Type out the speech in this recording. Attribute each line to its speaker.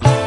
Speaker 1: Bye.